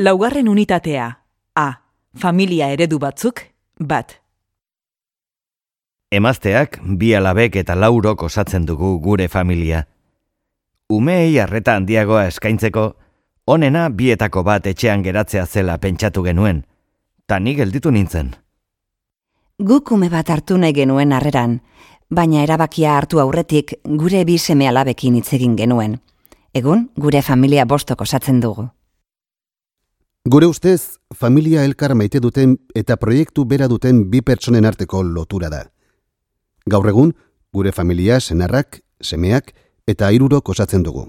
Laugarren unitatea. A. Familia eredu batzuk, bat. Emazteak, bi alabek eta laurok osatzen dugu gure familia. Umeei arreta handiagoa eskaintzeko, onena bietako bat etxean geratzea zela pentsatu genuen. Ta ni gelditu nintzen. Guk ume bat hartu nahi genuen harreran, baina erabakia hartu aurretik gure bi seme alabekin hitz egin genuen. Egun, gure familia bostok osatzen dugu. Gure ustez, familia elkar maite duten eta proiektu bera duten bi pertsonen arteko lotura da. Gaur egun, gure familia senarrak, semeak eta hirurok osatzen dugu.